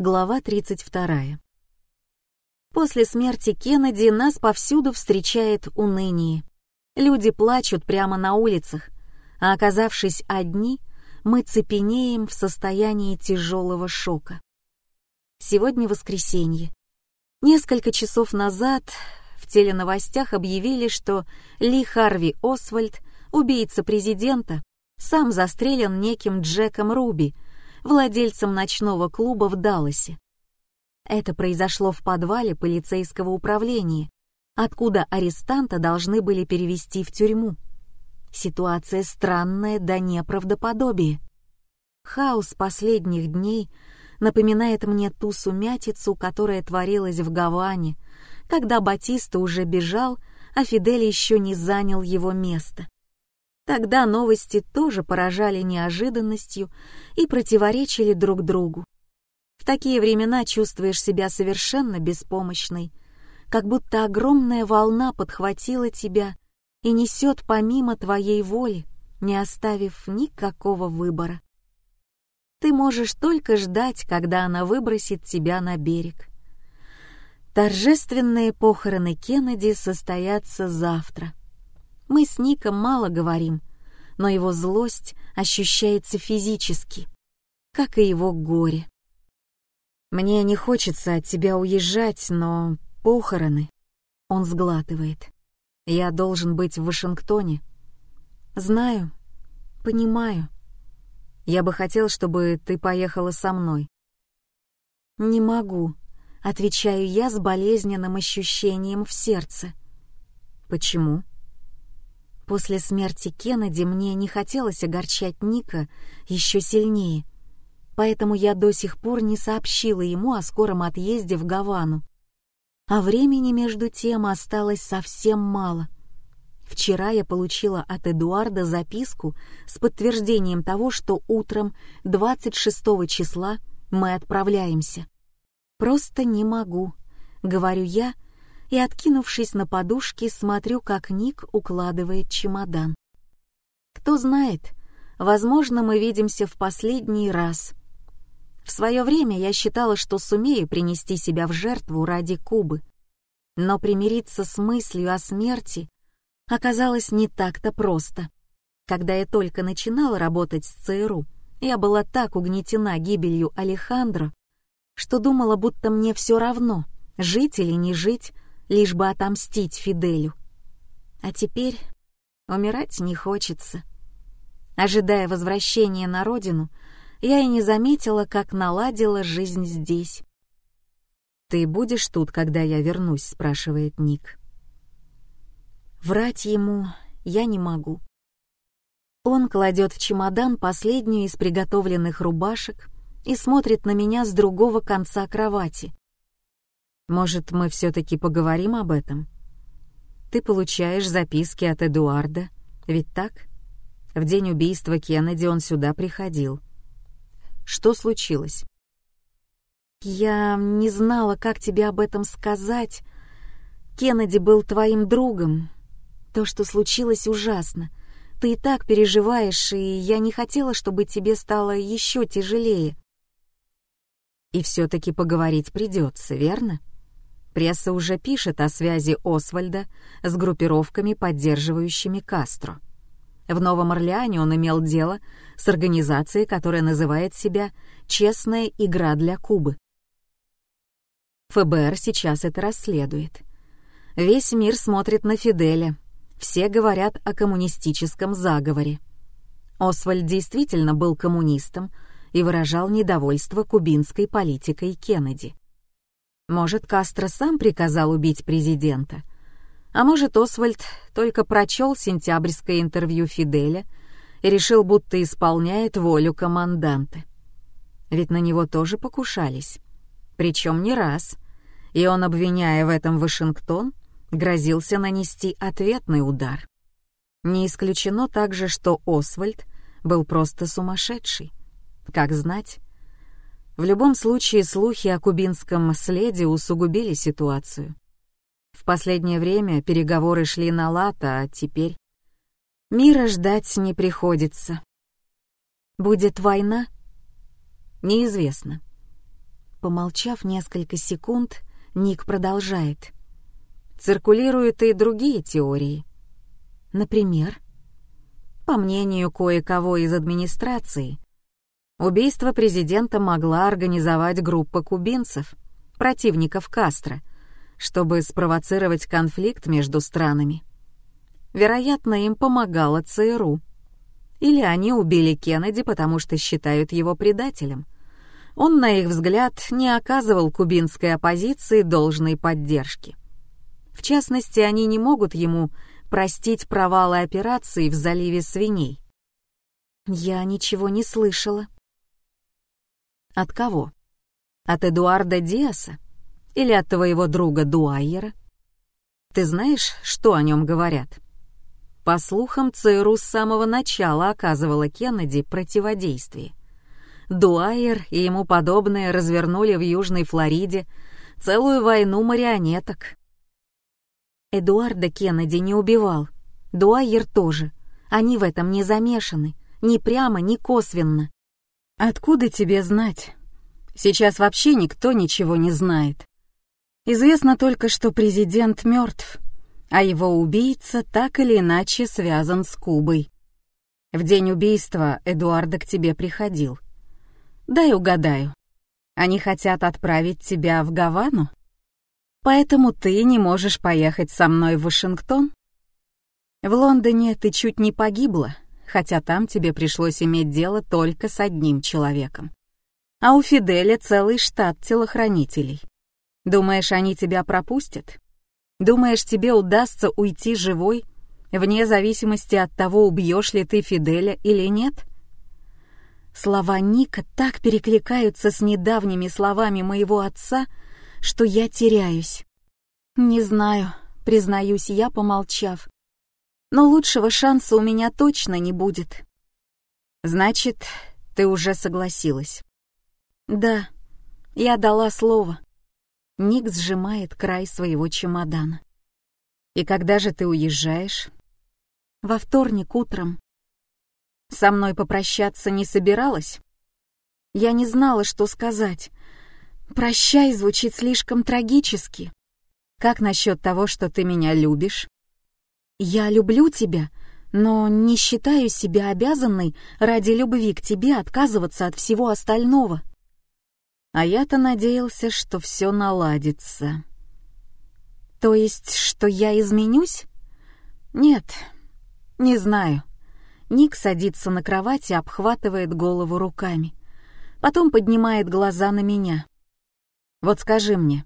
Глава 32. После смерти Кеннеди нас повсюду встречает уныние. Люди плачут прямо на улицах, а оказавшись одни, мы цепенеем в состоянии тяжелого шока. Сегодня воскресенье. Несколько часов назад в теленовостях объявили, что Ли Харви Освальд, убийца президента, сам застрелен неким Джеком Руби — владельцем ночного клуба в Далласе. Это произошло в подвале полицейского управления, откуда арестанта должны были перевести в тюрьму. Ситуация странная до неправдоподобия. Хаос последних дней напоминает мне ту сумятицу, которая творилась в Гаване, когда Батиста уже бежал, а Фидель еще не занял его место. Тогда новости тоже поражали неожиданностью и противоречили друг другу. В такие времена чувствуешь себя совершенно беспомощной, как будто огромная волна подхватила тебя и несет помимо твоей воли, не оставив никакого выбора. Ты можешь только ждать, когда она выбросит тебя на берег. Торжественные похороны Кеннеди состоятся завтра. Мы с Ником мало говорим, но его злость ощущается физически, как и его горе. «Мне не хочется от тебя уезжать, но похороны...» Он сглатывает. «Я должен быть в Вашингтоне». «Знаю, понимаю. Я бы хотел, чтобы ты поехала со мной». «Не могу», — отвечаю я с болезненным ощущением в сердце. «Почему?» После смерти Кеннеди мне не хотелось огорчать Ника еще сильнее, поэтому я до сих пор не сообщила ему о скором отъезде в Гавану. А времени между тем осталось совсем мало. Вчера я получила от Эдуарда записку с подтверждением того, что утром 26 числа мы отправляемся. «Просто не могу», — говорю я, — и, откинувшись на подушки, смотрю, как Ник укладывает чемодан. Кто знает, возможно, мы видимся в последний раз. В свое время я считала, что сумею принести себя в жертву ради Кубы. Но примириться с мыслью о смерти оказалось не так-то просто. Когда я только начинала работать с ЦРУ, я была так угнетена гибелью Алехандро, что думала, будто мне все равно, жить или не жить, лишь бы отомстить Фиделю. А теперь умирать не хочется. Ожидая возвращения на родину, я и не заметила, как наладила жизнь здесь. «Ты будешь тут, когда я вернусь?» — спрашивает Ник. Врать ему я не могу. Он кладет в чемодан последнюю из приготовленных рубашек и смотрит на меня с другого конца кровати. Может, мы все-таки поговорим об этом? Ты получаешь записки от Эдуарда, ведь так? В день убийства Кеннеди он сюда приходил. Что случилось? Я не знала, как тебе об этом сказать. Кеннеди был твоим другом. То, что случилось, ужасно. Ты и так переживаешь, и я не хотела, чтобы тебе стало еще тяжелее. И все-таки поговорить придется, верно? Пресса уже пишет о связи Освальда с группировками, поддерживающими Кастро. В Новом Орлеане он имел дело с организацией, которая называет себя «Честная игра для Кубы». ФБР сейчас это расследует. Весь мир смотрит на Фиделя. Все говорят о коммунистическом заговоре. Освальд действительно был коммунистом и выражал недовольство кубинской политикой Кеннеди. Может, Кастро сам приказал убить президента? А может, Освальд только прочел сентябрьское интервью Фиделя и решил, будто исполняет волю команданта. Ведь на него тоже покушались. Причем не раз. И он, обвиняя в этом Вашингтон, грозился нанести ответный удар. Не исключено также, что Освальд был просто сумасшедший. Как знать, в любом случае, слухи о кубинском следе усугубили ситуацию. В последнее время переговоры шли на лато, а теперь... Мира ждать не приходится. Будет война? Неизвестно. По Помолчав несколько секунд, Ник продолжает. Циркулируют и другие теории. Например, по мнению кое-кого из администрации, убийство президента могла организовать группа кубинцев, противников Кастро, чтобы спровоцировать конфликт между странами. Вероятно, им помогала ЦРУ. Или они убили Кеннеди, потому что считают его предателем. Он, на их взгляд, не оказывал кубинской оппозиции должной поддержки. В частности, они не могут ему простить провалы операции в заливе свиней. Я ничего не слышала. От кого? От Эдуарда Диаса? Или от твоего друга Дуайера? Ты знаешь, что о нем говорят? По слухам, ЦРУ с самого начала оказывала Кеннеди противодействие. Дуайер и ему подобные развернули в Южной Флориде целую войну марионеток. Эдуарда Кеннеди не убивал. Дуайер тоже. Они в этом не замешаны. Ни прямо, ни косвенно. Откуда тебе знать? Сейчас вообще никто ничего не знает. Известно только, что президент мертв, а его убийца так или иначе связан с Кубой. В день убийства Эдуарда к тебе приходил. Дай угадаю. Они хотят отправить тебя в Гавану? Поэтому ты не можешь поехать со мной в Вашингтон? В Лондоне ты чуть не погибла, хотя там тебе пришлось иметь дело только с одним человеком. А у Фиделя целый штат телохранителей. Думаешь, они тебя пропустят? Думаешь, тебе удастся уйти живой, вне зависимости от того, убьешь ли ты Фиделя или нет? Слова Ника так перекликаются с недавними словами моего отца, что я теряюсь. Не знаю, признаюсь я, помолчав. Но лучшего шанса у меня точно не будет. Значит, ты уже согласилась. Да, я дала слово. Ник сжимает край своего чемодана. И когда же ты уезжаешь? Во вторник утром. Со мной попрощаться не собиралась? Я не знала, что сказать. «Прощай» звучит слишком трагически. Как насчет того, что ты меня любишь? Я люблю тебя, но не считаю себя обязанной ради любви к тебе отказываться от всего остального. А я-то надеялся, что все наладится. То есть, что я изменюсь? Нет, не знаю. Ник садится на кровать и обхватывает голову руками. Потом поднимает глаза на меня. Вот скажи мне,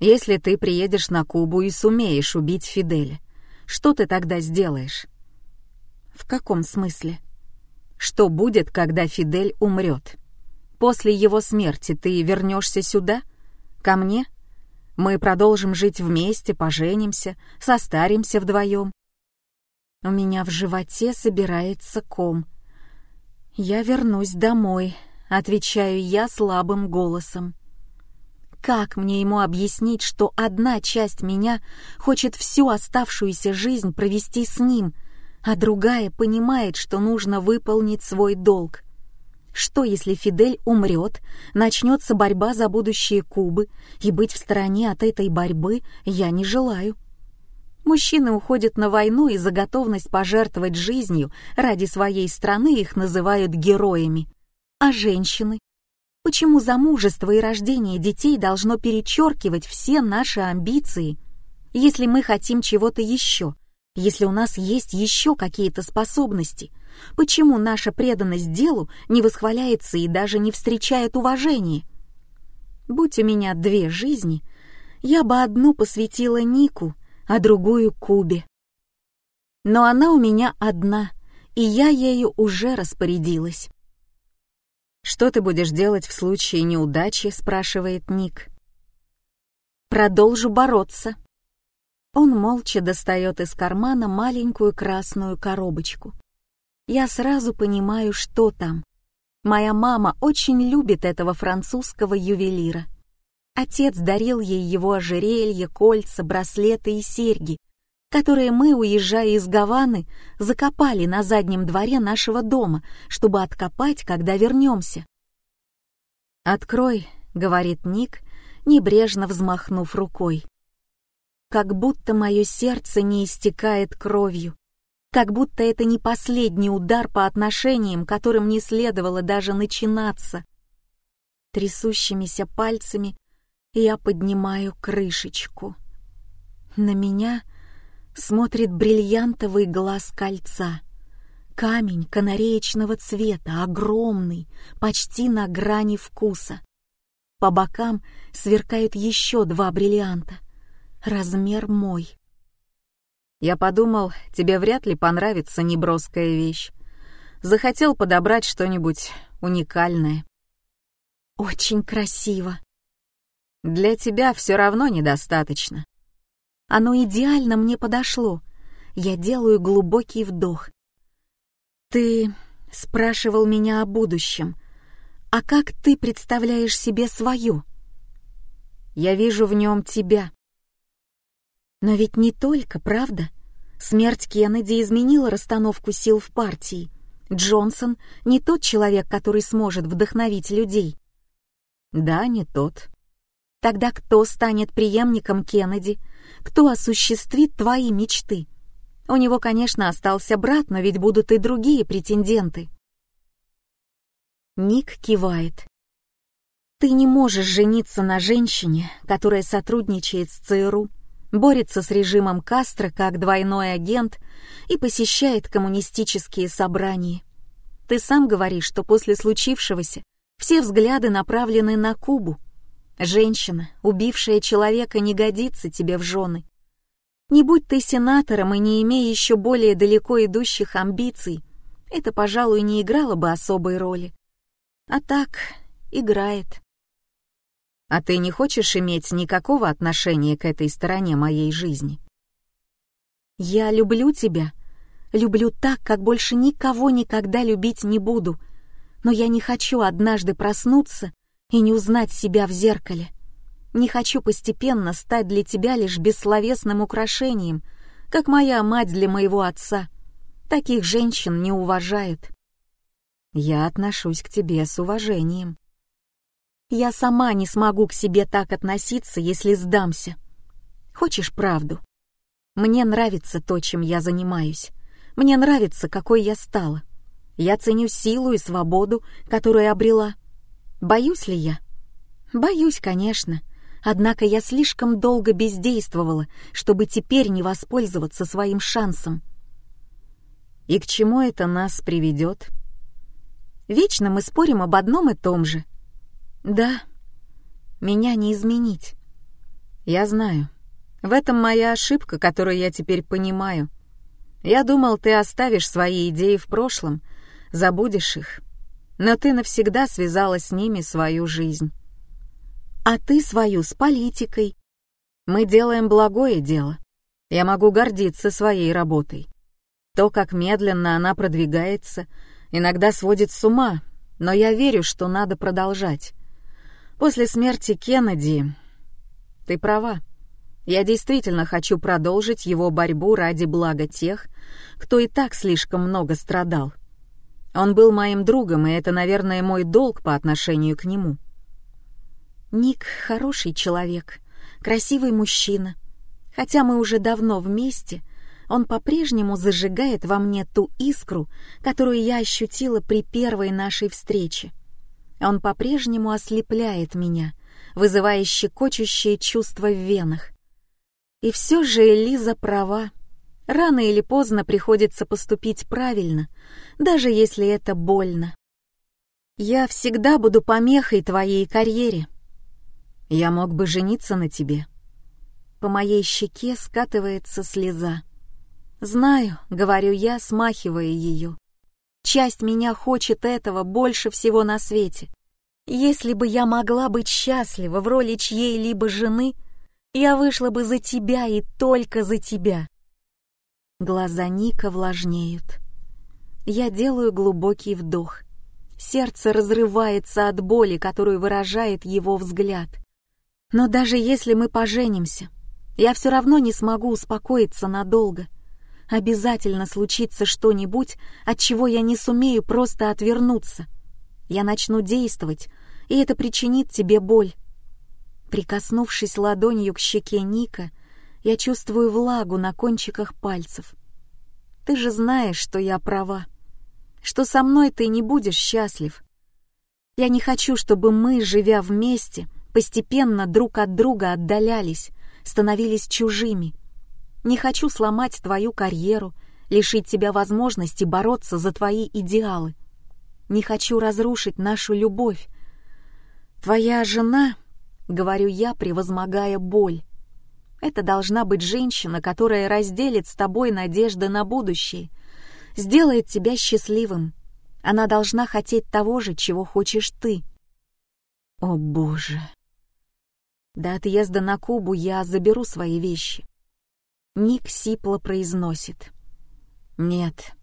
если ты приедешь на Кубу и сумеешь убить Фиделя, что ты тогда сделаешь? В каком смысле? Что будет, когда Фидель умрет? После его смерти ты вернешься сюда? Ко мне? Мы продолжим жить вместе, поженимся, состаримся вдвоем. У меня в животе собирается ком. Я вернусь домой, отвечаю я слабым голосом. Как мне ему объяснить, что одна часть меня хочет всю оставшуюся жизнь провести с ним, а другая понимает, что нужно выполнить свой долг? Что, если Фидель умрет, начнется борьба за будущее Кубы, и быть в стороне от этой борьбы я не желаю? Мужчины уходят на войну и за готовность пожертвовать жизнью ради своей страны их называют героями. А женщины? Почему замужество и рождение детей должно перечеркивать все наши амбиции, если мы хотим чего-то еще, если у нас есть еще какие-то способности? Почему наша преданность делу не восхваляется и даже не встречает уважения? Будь у меня две жизни, я бы одну посвятила Нику, а другую Кубе. Но она у меня одна, и я ею уже распорядилась. «Что ты будешь делать в случае неудачи?» — спрашивает Ник. «Продолжу бороться». Он молча достает из кармана маленькую красную коробочку. Я сразу понимаю, что там. Моя мама очень любит этого французского ювелира. Отец дарил ей его ожерелья, кольца, браслеты и серьги, которые мы, уезжая из Гаваны, закопали на заднем дворе нашего дома, чтобы откопать, когда вернемся. «Открой — говорит Ник, небрежно взмахнув рукой. Как будто мое сердце не истекает кровью, как будто это не последний удар по отношениям, которым не следовало даже начинаться. Трясущимися пальцами я поднимаю крышечку. На меня смотрит бриллиантовый глаз кольца. Камень канареечного цвета, огромный, почти на грани вкуса. По бокам сверкают еще два бриллианта. Размер мой. Я подумал, тебе вряд ли понравится неброская вещь. Захотел подобрать что-нибудь уникальное. Очень красиво. Для тебя все равно недостаточно. Оно идеально мне подошло. Я делаю глубокий вдох. Ты спрашивал меня о будущем. А как ты представляешь себе свою? Я вижу в нем тебя. Но ведь не только, правда? Смерть Кеннеди изменила расстановку сил в партии. Джонсон не тот человек, который сможет вдохновить людей. Да, не тот. Тогда кто станет преемником Кеннеди? Кто осуществит твои мечты? У него, конечно, остался брат, но ведь будут и другие претенденты. Ник кивает. Ты не можешь жениться на женщине, которая сотрудничает с ЦРУ, борется с режимом Кастро как двойной агент и посещает коммунистические собрания. Ты сам говоришь, что после случившегося все взгляды направлены на Кубу. Женщина, убившая человека, не годится тебе в жены. Не будь ты сенатором и не имея еще более далеко идущих амбиций, это, пожалуй, не играло бы особой роли. А так, играет. А ты не хочешь иметь никакого отношения к этой стороне моей жизни? Я люблю тебя. Люблю так, как больше никого никогда любить не буду. Но я не хочу однажды проснуться и не узнать себя в зеркале. Не хочу постепенно стать для тебя лишь бессловесным украшением, как моя мать для моего отца. Таких женщин не уважают. Я отношусь к тебе с уважением. Я сама не смогу к себе так относиться, если сдамся. Хочешь правду? Мне нравится то, чем я занимаюсь. Мне нравится, какой я стала. Я ценю силу и свободу, которую обрела. Боюсь ли я? Боюсь, конечно. Однако я слишком долго бездействовала, чтобы теперь не воспользоваться своим шансом. И к чему это нас приведет? Вечно мы спорим об одном и том же. Да, меня не изменить. Я знаю. В этом моя ошибка, которую я теперь понимаю. Я думал, ты оставишь свои идеи в прошлом, забудешь их. Но ты навсегда связала с ними свою жизнь. А ты свою с политикой. Мы делаем благое дело. Я могу гордиться своей работой. То, как медленно она продвигается, иногда сводит с ума, но я верю, что надо продолжать. После смерти Кеннеди... Ты права. Я действительно хочу продолжить его борьбу ради блага тех, кто и так слишком много страдал. Он был моим другом, и это, наверное, мой долг по отношению к нему. Ник — хороший человек, красивый мужчина. Хотя мы уже давно вместе, он по-прежнему зажигает во мне ту искру, которую я ощутила при первой нашей встрече. Он по-прежнему ослепляет меня, вызывая щекочущее чувство в венах. И все же Элиза права. Рано или поздно приходится поступить правильно, даже если это больно. Я всегда буду помехой твоей карьере. Я мог бы жениться на тебе. По моей щеке скатывается слеза. «Знаю», — говорю я, смахивая ее. Часть меня хочет этого больше всего на свете. Если бы я могла быть счастлива в роли чьей-либо жены, я вышла бы за тебя и только за тебя. Глаза Ника влажнеют. Я делаю глубокий вдох. Сердце разрывается от боли, которую выражает его взгляд. Но даже если мы поженимся, я все равно не смогу успокоиться надолго — обязательно случится что-нибудь, от чего я не сумею просто отвернуться. Я начну действовать, и это причинит тебе боль. Прикоснувшись ладонью к щеке Ника, я чувствую влагу на кончиках пальцев. Ты же знаешь, что я права, что со мной ты не будешь счастлив. Я не хочу, чтобы мы, живя вместе, постепенно друг от друга отдалялись, становились чужими. Не хочу сломать твою карьеру, лишить тебя возможности бороться за твои идеалы. Не хочу разрушить нашу любовь. Твоя жена, говорю я, превозмогая боль, это должна быть женщина, которая разделит с тобой надежды на будущее, сделает тебя счастливым. Она должна хотеть того же, чего хочешь ты. О, Боже! До отъезда на Кубу я заберу свои вещи. Ник сипло произносит. Нет,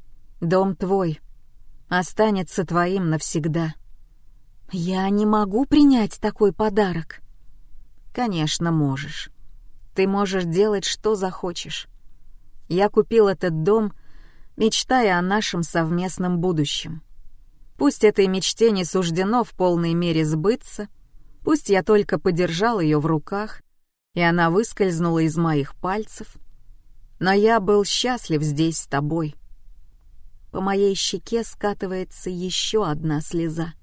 дом твой. Останется твоим навсегда. Я не могу принять такой подарок. Конечно, можешь. Ты можешь делать, что захочешь. Я купил этот дом, мечтая о нашем совместном будущем. Пусть этой мечте не суждено в полной мере сбыться, пусть я только подержал ее в руках, и она выскользнула из моих пальцев, но я был счастлив здесь с тобой. По моей щеке скатывается еще одна слеза.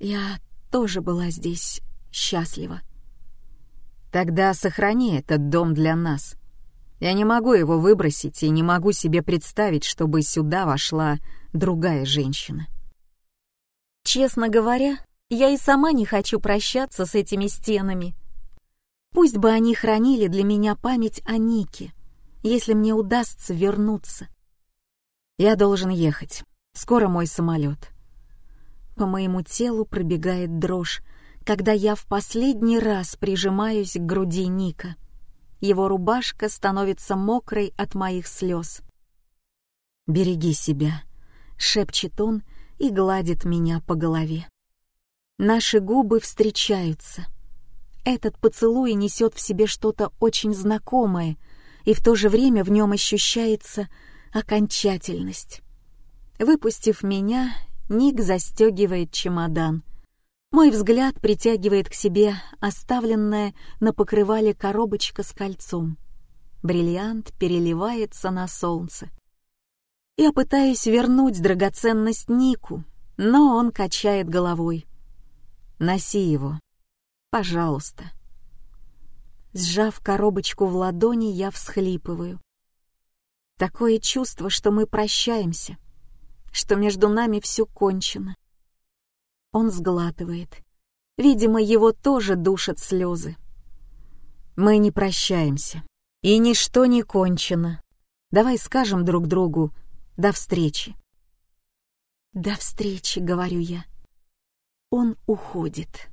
Я тоже была здесь счастлива. Тогда сохрани этот дом для нас. Я не могу его выбросить и не могу себе представить, чтобы сюда вошла другая женщина. Честно говоря, я и сама не хочу прощаться с этими стенами. Пусть бы они хранили для меня память о Нике, если мне удастся вернуться. Я должен ехать. Скоро мой самолет. По моему телу пробегает дрожь, когда я в последний раз прижимаюсь к груди Ника. Его рубашка становится мокрой от моих слез. «Береги себя», — шепчет он и гладит меня по голове. Наши губы встречаются. Этот поцелуй несет в себе что-то очень знакомое, и в то же время в нем ощущается окончательность. Выпустив меня, Ник застегивает чемодан — мой взгляд притягивает к себе оставленная на покрывале коробочка с кольцом. Бриллиант переливается на солнце. Я пытаюсь вернуть драгоценность Нику, но он качает головой. «Носи его. Пожалуйста». Сжав коробочку в ладони, я всхлипываю. Такое чувство, что мы прощаемся, что между нами все кончено. Он сглатывает. Видимо, его тоже душат слезы. Мы не прощаемся. И ничто не кончено. Давай скажем друг другу «до встречи». «До встречи», — говорю я. Он уходит.